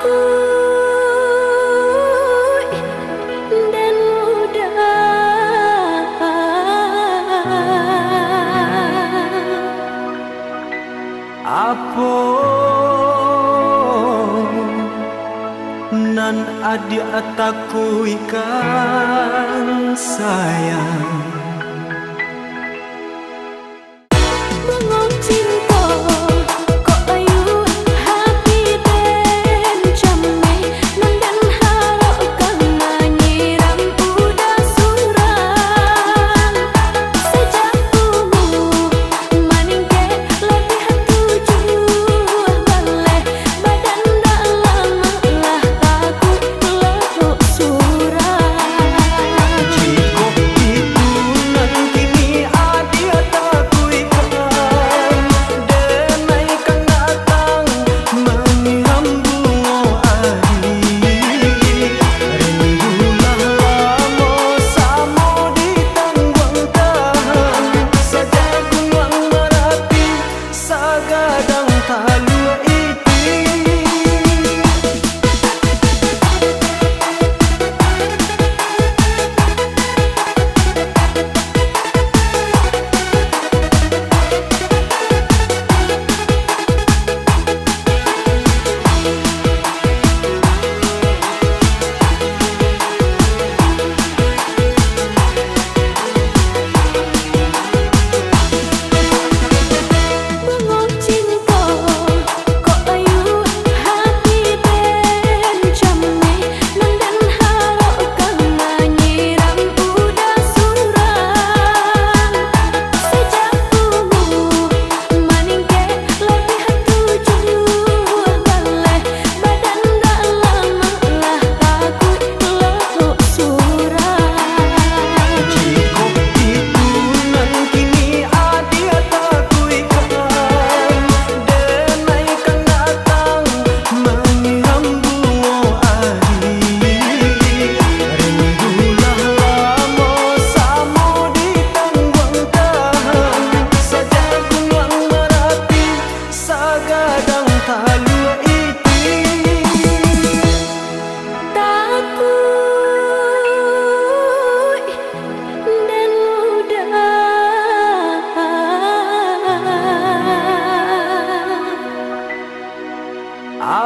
Apa nan adi ataku ikan sayang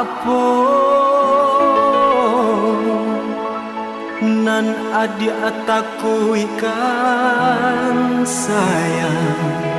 Apa nan adi ataku ikan sayang